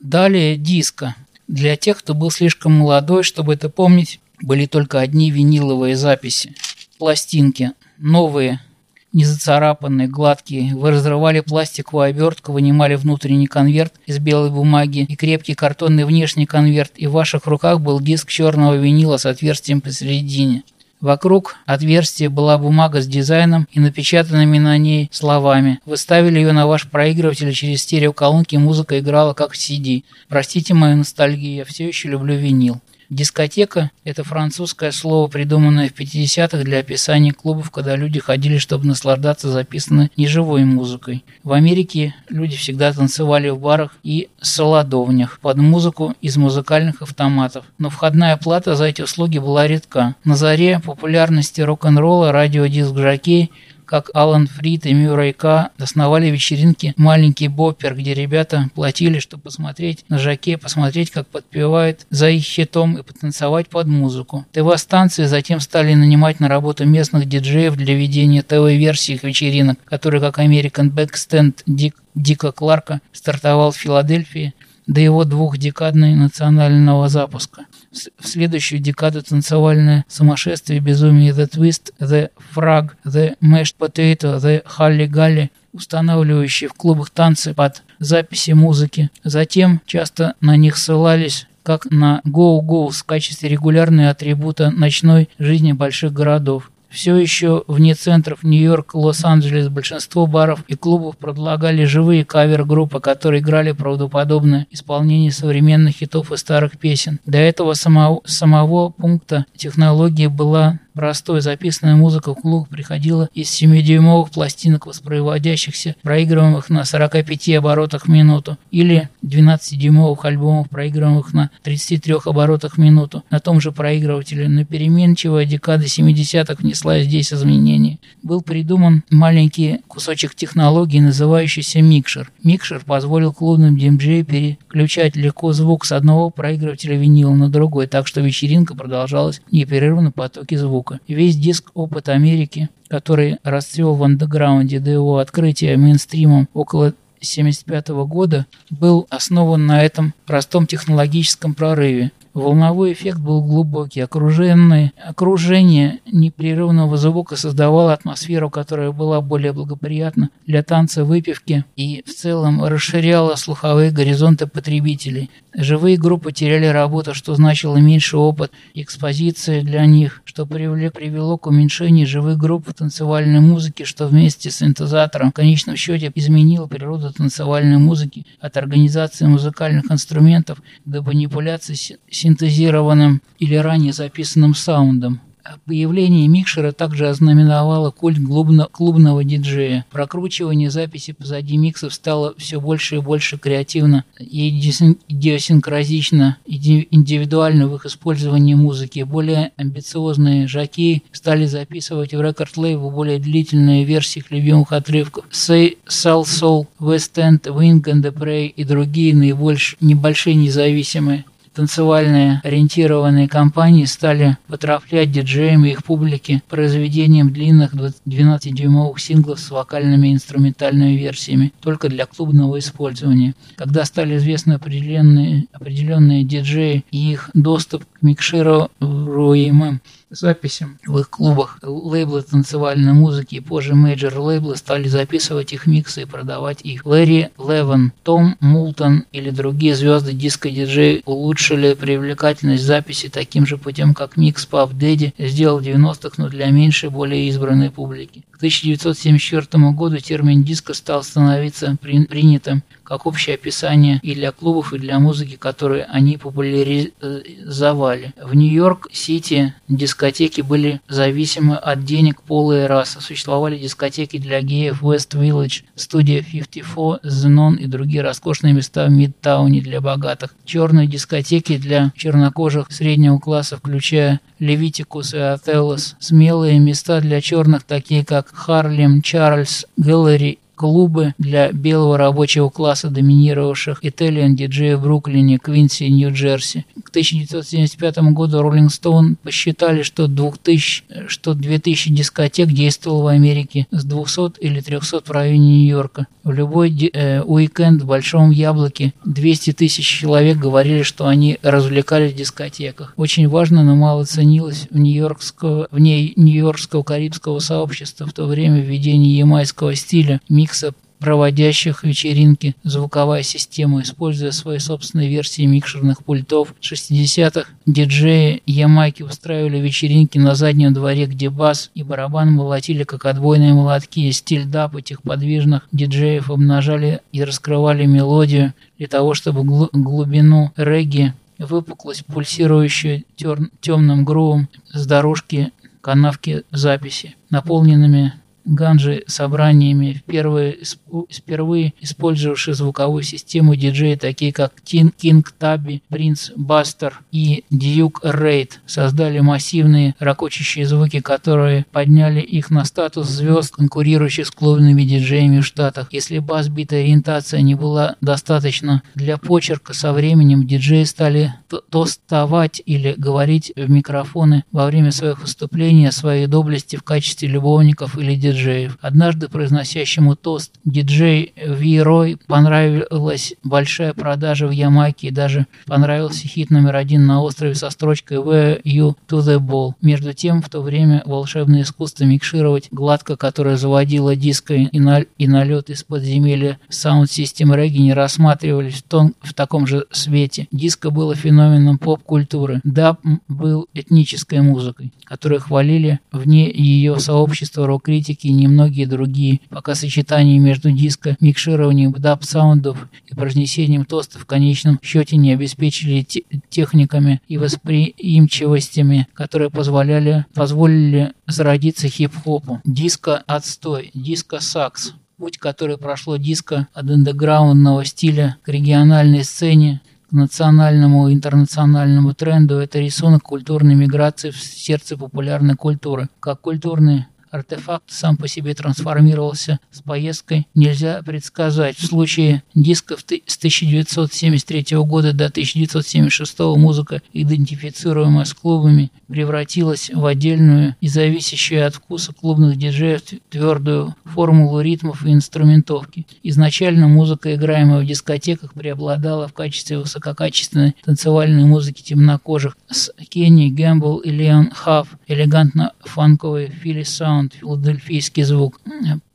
Далее диско. Для тех, кто был слишком молодой, чтобы это помнить, были только одни виниловые записи. Пластинки. Новые, не зацарапанные, гладкие. Вы разрывали пластиковую обертку, вынимали внутренний конверт из белой бумаги и крепкий картонный внешний конверт, и в ваших руках был диск черного винила с отверстием посередине. Вокруг отверстия была бумага с дизайном и напечатанными на ней словами. Вы ставили ее на ваш проигрыватель через стереоколонки, музыка играла как в CD. Простите мою ностальгию, я все еще люблю винил. Дискотека – это французское слово, придуманное в 50-х для описания клубов, когда люди ходили, чтобы наслаждаться записанной неживой музыкой. В Америке люди всегда танцевали в барах и солодовнях под музыку из музыкальных автоматов. Но входная плата за эти услуги была редка. На заре популярности рок-н-ролла радиодиск-жокей – как Алан Фрид и Мюррей К. основали вечеринки «Маленький Боппер», где ребята платили, чтобы посмотреть на жаке, посмотреть, как подпевает за их хитом и потанцевать под музыку. ТВ-станции затем стали нанимать на работу местных диджеев для ведения ТВ-версий их вечеринок, которые, как American Backstand Дик, Дика Кларка, стартовал в Филадельфии до его двухдекадной национального запуска в следующую декаду танцевальное сумасшествие, безумие The Twist, The Frog, The Mashed Potato, The Halli Галли, устанавливающие в клубах танцы под записи музыки. Затем часто на них ссылались как на go-go в качестве регулярного атрибута ночной жизни больших городов. Все еще вне центров Нью-Йорк, Лос-Анджелес большинство баров и клубов предлагали живые кавер-группы, которые играли правдоподобное исполнение современных хитов и старых песен. До этого самого, самого пункта технологии была Простой записанная музыка в клуб приходила из 7-дюймовых пластинок, воспроизводящихся, проигрываемых на 45 оборотах в минуту, или 12-дюймовых альбомов, проигрываемых на 33 оборотах в минуту на том же проигрывателе. Но переменчивая декада 70-х внесла здесь изменения. Был придуман маленький кусочек технологии, называющийся микшер. Микшер позволил клубным диджеям переключать легко звук с одного проигрывателя винила на другой, так что вечеринка продолжалась в непрерывном потоке звука звука. Весь диск «Опыт Америки», который расцвел в андеграунде до его открытия мейнстримом около 1975 года, был основан на этом простом технологическом прорыве. Волновой эффект был глубокий. Окруженное, окружение непрерывного звука создавало атмосферу, которая была более благоприятна для танца выпивки и в целом расширяла слуховые горизонты потребителей. Живые группы теряли работу, что значило меньше опыт экспозиции для них, что привело к уменьшению живых групп танцевальной музыке, что вместе с синтезатором в конечном счете изменило природу танцевальной музыки от организации музыкальных инструментов до манипуляции синтезированным или ранее записанным саундом. Появление микшера также ознаменовало культ клубно, клубного диджея. Прокручивание записи позади миксов стало все больше и больше креативно и идиосинкразично, индивидуально в их использовании музыки. Более амбициозные жаки стали записывать в рекорд-лейбл более длительные версии их любимых отрывков. Say, Soul Soul, West End, Wing and the Prey и другие наибольшие небольшие независимые танцевально ориентированные компании стали потрафлять диджеям и их публике произведением длинных 12-дюймовых синглов с вокальными инструментальными версиями только для клубного использования. Когда стали известны определенные, определенные диджеи и их доступ к микшируемым записям в их клубах. Лейблы танцевальной музыки и позже major лейблы стали записывать их миксы и продавать их. Ларри Леван, Том Мултон или другие звезды диско-диджей улучшили привлекательность записи таким же путем, как микс Puff Daddy сделал в 90-х, но для меньшей, более избранной публики. К 1974 году термин диско стал становиться при, принятым как общее описание и для клубов, и для музыки, которые они популяризовали. В Нью-Йорк-Сити дискотеки были зависимы от денег пола и расы. Существовали дискотеки для геев West Village, студия 54, Zenon и другие роскошные места в Мидтауне для богатых. Черные дискотеки для чернокожих среднего класса, включая Левитикус и Ателлос. Смелые места для черных, такие как Харлем, Чарльз, Гэллери клубы для белого рабочего класса, доминировавших Italian диджея в Бруклине, Квинси Нью-Джерси. К 1975 году Rolling Stone посчитали, что, 2000, что 2000 дискотек действовало в Америке с 200 или 300 в районе Нью-Йорка. В любой э, уикенд в Большом Яблоке 200 тысяч человек говорили, что они развлекались в дискотеках. Очень важно, но мало ценилось в нью-йоркского, в ней нью-йоркского карибского сообщества в то время введение ямайского стиля, микса проводящих вечеринки звуковая система, используя свои собственные версии микшерных пультов. В 60-х диджеи Ямайки устраивали вечеринки на заднем дворе, где бас и барабан молотили как отбойные молотки. Стиль даб этих подвижных диджеев обнажали и раскрывали мелодию для того, чтобы глубину регги выпуклость, пульсирующую темным грувом с дорожки канавки записи, наполненными ганжи собраниями, впервые, впервые использовавшие звуковую систему диджеи, такие как Тин, Кинг Таби, Принц Бастер и Дьюк Рейд, создали массивные рокочущие звуки, которые подняли их на статус звезд, конкурирующих с клубными диджеями в Штатах. Если бас-бита ориентация не была достаточно для почерка, со временем диджеи стали тостовать или говорить в микрофоны во время своих выступлений о своей доблести в качестве любовников или диджеев диджеев. Однажды произносящему тост диджей Вирой понравилась большая продажа в Ямайке и даже понравился хит номер один на острове со строчкой Where you to the ball. Между тем, в то время волшебное искусство микшировать гладко, которое заводило диско и, на, и налет из подземелья Sound System Reggae не рассматривались в, тон, в таком же свете. Диско было феноменом поп-культуры. Даб был этнической музыкой, которую хвалили вне ее сообщества рок-критики и немногие другие, пока сочетание между диско, микшированием dub sound ов и произнесением тостов в конечном счете не обеспечили техниками и восприимчивостями, которые позволяли, позволили зародиться хип-хопу. Диско-отстой, disco sucks, путь, который прошло диско от андеграундного стиля к региональной сцене, к национальному и интернациональному тренду, это рисунок культурной миграции в сердце популярной культуры. Как культурный артефакт сам по себе трансформировался с поездкой, нельзя предсказать. В случае диско с 1973 года до 1976 музыка, идентифицируемая с клубами, превратилась в отдельную и зависящую от вкуса клубных диджеев твердую формулу ритмов и инструментовки. Изначально музыка, играемая в дискотеках, преобладала в качестве высококачественной танцевальной музыки темнокожих с Кенни, Гэмбл и Леон Хафф, элегантно-фанковый Philly Sound, sound, филадельфийский звук,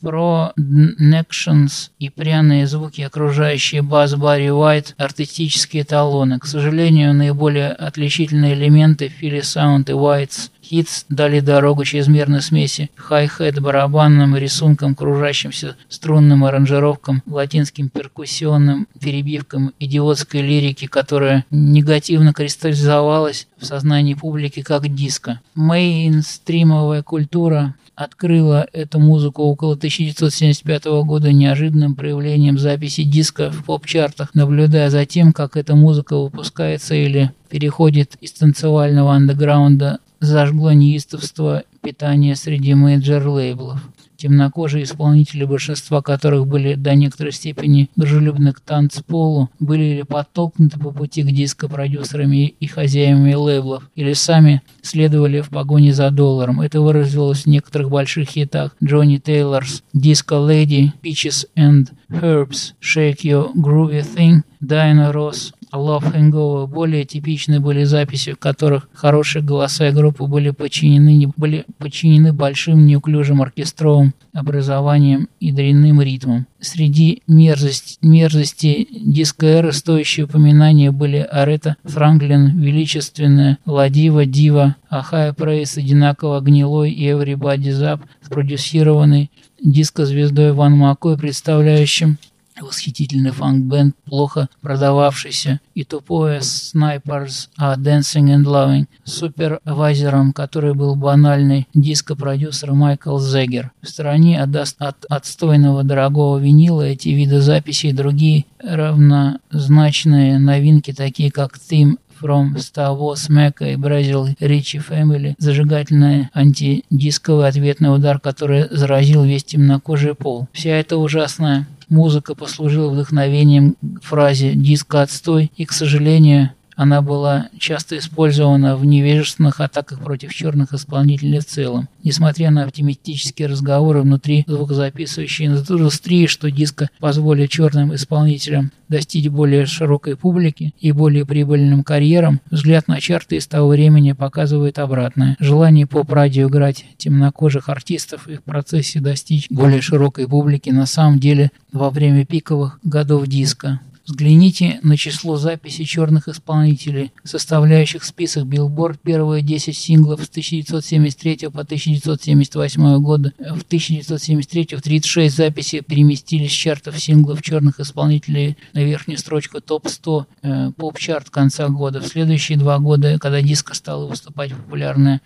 про Nections и пряные звуки, окружающие бас Барри Уайт, артистические эталоны. К сожалению, наиболее отличительные элементы Филли Саунд и Уайтс Хитс дали дорогу чрезмерной смеси хай-хет барабанным рисункам, кружащимся струнным аранжировкам, латинским перкуссионным перебивкам, идиотской лирики, которая негативно кристаллизовалась в сознании публики как диско. Мейнстримовая культура открыла эту музыку около 1975 года неожиданным проявлением записи диска в поп-чартах, наблюдая за тем, как эта музыка выпускается или переходит из танцевального андеграунда зажгло неистовство питания среди major лейблов. Темнокожие исполнители, большинства которых были до некоторой степени дружелюбны к танцполу, были или подтолкнуты по пути к диско-продюсерами и хозяевами лейблов, или сами следовали в погоне за долларом. Это выразилось в некоторых больших хитах Johnnie Taylor's, Disco Lady, Peaches and Herbs, Shake Your Groovy Thing, Diana Ross, Love Hangover более типичны были записи, в которых хорошие голоса и группы были подчинены, были подчинены большим неуклюжим оркестровым образованием и дрянным ритмом. Среди мерзость, мерзости диско-эры стоящие упоминания были Арета Франклин, Величественная, Ладива, Дива, Ахая Прейс, одинаково гнилой и Everybody Zap, спродюсированный диско-звездой Ван Макой, представляющим восхитительный фанк-бенд, плохо продававшийся, и тупое Snipers а Dancing and Loving, супервайзером, который был банальный диско-продюсер Майкл Зегер. В стороне от, от отстойного дорогого винила эти виды записей и другие равнозначные новинки, такие как Theme From Star Wars Mecca и Brazil Ричи Family, зажигательный антидисковый ответный удар, который заразил весь темнокожий пол. Вся эта ужасная музыка послужила вдохновением фразе «диско отстой» и, к сожалению, она была часто использована в невежественных атаках против черных исполнителей в целом. Несмотря на оптимистические разговоры внутри звукозаписывающей индустрии, что диско позволит черным исполнителям достичь более широкой публики и более прибыльным карьерам, взгляд на чарты из того времени показывает обратное. Желание поп-радио играть темнокожих артистов и в процессе достичь более широкой публики на самом деле во время пиковых годов диска. Взгляните на число записей черных исполнителей, составляющих список Billboard первые 10 синглов с 1973 по 1978 годы. В 1973 в 36 записей переместились с чартов синглов черных исполнителей на верхнюю строчку топ-100 э, поп-чарт конца года. В следующие два года, когда диско стало выступать популярное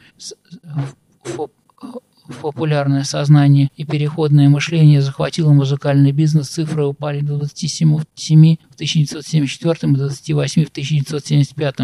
в популярное сознание и переходное мышление захватило музыкальный бизнес, цифры упали до 27 в 1974 и 28 в 1975.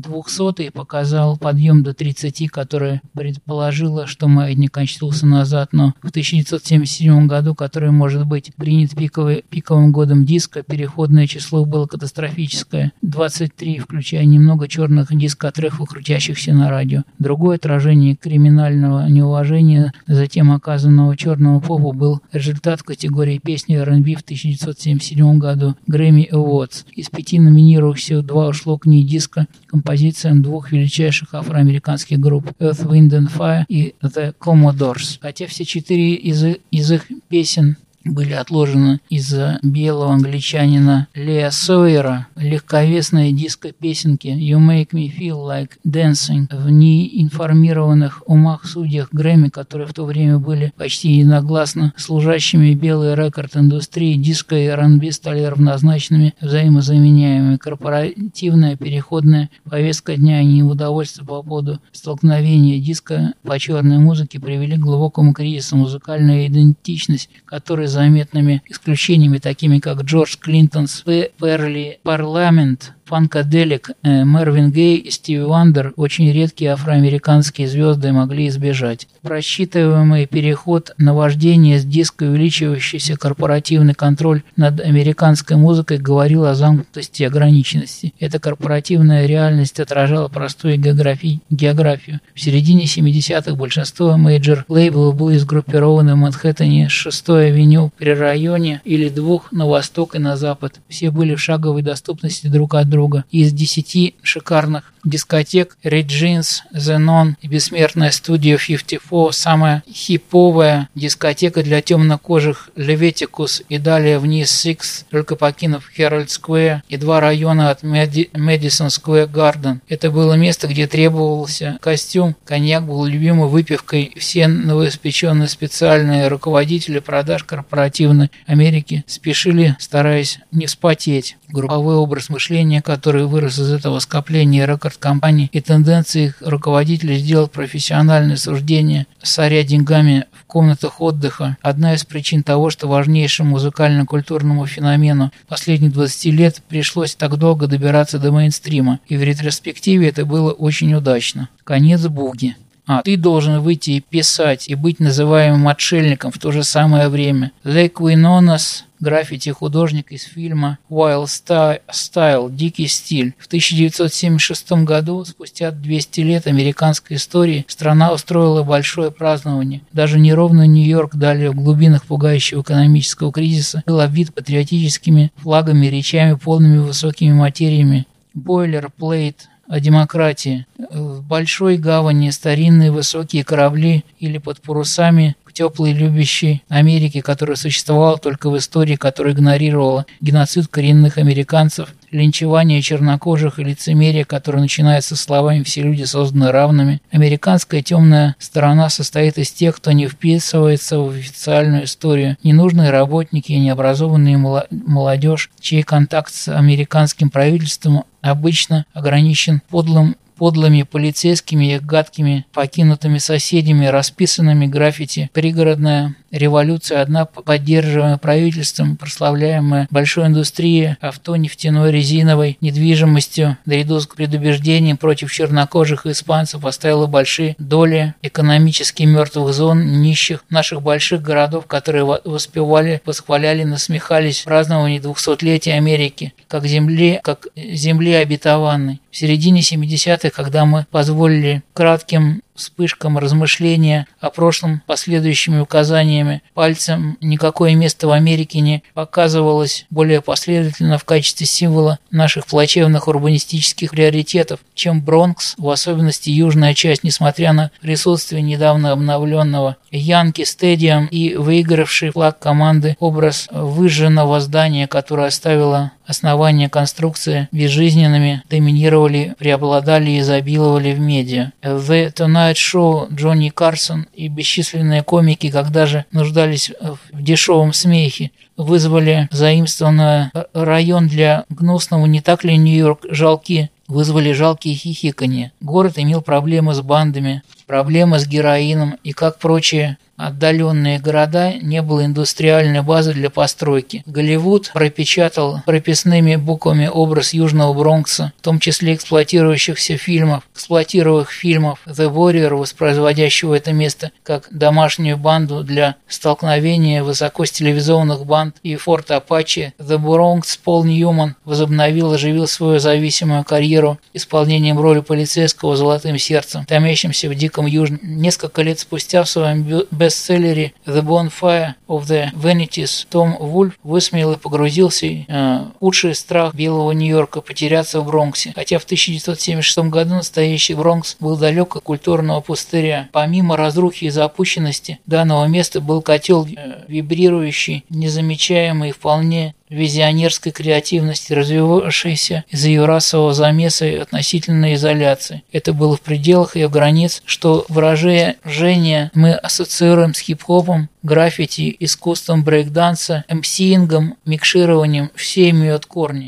200 показал подъем до 30, которое предположило, что маятник очнулся назад, но в 1977 году, который может быть принят пиковый, пиковым годом диска, переходное число было катастрофическое. 23, включая немного черных дискотреков, крутящихся на радио. Другое отражение криминального неуважения, затем оказанного черному попу, был результат категории песни R&B в 1977 году Grammy Awards. Из пяти номинировавшихся два ушло к ней диска композициям двух величайших афроамериканских групп Earth, Wind and Fire и The Commodores. Хотя все четыре из, из их песен были отложены из-за белого англичанина Лео Сейера, легковесные диско-песенки «You Make Me Feel Like Dancing» в неинформированных умах судьях Грэмми, которые в то время были почти единогласно служащими белой рекорд-индустрии, диско и R&B стали равнозначными, взаимозаменяемыми. Корпоративная переходная повестка дня и неудовольствие по поводу столкновения диско по черной музыке привели к глубокому кризису музыкальной идентичности, который заметными исключениями, такими как Джордж Клинтонс, Перли, Парламент, Фанкаделик, э, Марвин Гэй и Стиви Вандер очень редкие афроамериканские звезды могли избежать. Просчитываемый переход на вождение с диска увеличивающийся корпоративный контроль над американской музыкой говорил о замкнутости и ограниченности. Эта корпоративная реальность отражала простую географию. В середине 70-х большинство мейджор-лейблов было сгруппировано в Манхэттене с 6-й авеню при районе или двух на восток и на запад. Все были в шаговой доступности друг от друга друга. Из десяти шикарных дискотек Red Jeans, Zenon и Бессмертная студия 54 самая хиповая дискотека для темнокожих Leviticus и далее вниз Six, только покинув Herald Square и два района от Madison Square Garden. Это было место, где требовался костюм, коньяк был любимой выпивкой. Все новоиспеченные специальные руководители продаж корпоративной Америки спешили, стараясь не вспотеть. Групповой образ мышления, который вырос из этого скопления рекорд-компаний и тенденции их руководителей сделать профессиональное суждение, соря деньгами в комнатах отдыха, одна из причин того, что важнейшему музыкально-культурному феномену последних 20 лет пришлось так долго добираться до мейнстрима, и в ретроспективе это было очень удачно. Конец Буги. А ты должен выйти и писать, и быть называемым отшельником в то же самое время. Лек Уинонас граффити-художник из фильма Wild Style «Дикий стиль». В 1976 году, спустя 200 лет американской истории, страна устроила большое празднование. Даже неровно Нью-Йорк, далее в глубинах пугающего экономического кризиса, был обвит патриотическими флагами, речами, полными высокими материями. Бойлер, плейт, о демократии. В большой гавани старинные высокие корабли или под парусами теплой любящей Америки, которая существовала только в истории, которая игнорировала геноцид коренных американцев, линчевание чернокожих и лицемерие, которое начинается словами «все люди созданы равными». Американская темная сторона состоит из тех, кто не вписывается в официальную историю. Ненужные работники и необразованные молодежь, чей контакт с американским правительством обычно ограничен подлым подлыми полицейскими и гадкими покинутыми соседями, расписанными граффити, пригородная революция одна поддерживаемая правительством, прославляемая большой индустрией, авто, нефтяной, резиновой, недвижимостью, наряду с предубеждением против чернокожих испанцев оставила большие доли экономически мертвых зон, нищих наших больших городов, которые воспевали, восхваляли, насмехались праздновании 200-летия Америки, как земли, как земли обетованной. В середине 70-х, когда мы позволили кратким вспышкам размышления о прошлом последующими указаниями пальцем никакое место в Америке не показывалось более последовательно в качестве символа наших плачевных урбанистических приоритетов, чем Бронкс, в особенности южная часть, несмотря на присутствие недавно обновленного Янки Стадиум и выигравший флаг команды образ выжженного здания, которое оставило основания конструкции безжизненными, доминировали, преобладали и изобиловали в медиа. The Tonight Show, Джонни Карсон и бесчисленные комики, когда же нуждались в дешевом смехе, вызвали заимствованный район для гнусного, не так ли Нью-Йорк, жалкие вызвали жалкие хихиканье. Город имел проблемы с бандами, проблемы с героином и, как прочие отдаленные города не было индустриальной базы для постройки. Голливуд пропечатал прописными буквами образ Южного Бронкса, в том числе эксплуатирующихся фильмов, эксплуатировых фильмов The Warrior, воспроизводящего это место как домашнюю банду для столкновения высокостилизованных банд и Форт Апачи. The Bronx Пол Ньюман возобновил, оживил свою зависимую карьеру исполнением роли полицейского золотым сердцем, томящимся в диком южном. Несколько лет спустя в своем бестселлере «The Bonfire of the Vanities» Том Вульф высмеял и погрузился э, худший страх белого Нью-Йорка потеряться в Бронксе. Хотя в 1976 году настоящий Бронкс был далек от культурного пустыря. Помимо разрухи и запущенности данного места был котел э, вибрирующий, незамечаемый, вполне визионерской креативности, развивавшейся из-за ее расового замеса и относительной изоляции. Это было в пределах ее границ, что выражение мы ассоциируем с хип-хопом, граффити, искусством брейкданса, эмсиингом, микшированием, все имеют корни.